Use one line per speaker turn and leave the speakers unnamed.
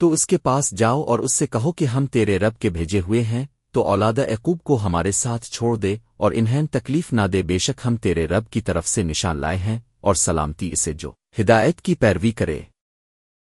تو اس کے پاس جاؤ اور اس سے کہو کہ ہم تیرے رب کے بھیجے ہوئے ہیں، تو اولاد عقوب کو ہمارے ساتھ چھوڑ دے اور انہیں تکلیف نہ دے، بے شک ہم تیرے رب کی طرف سے نشان لائے ہیں اور سلامتی اسے جو ہدایت کی پیروی کرے۔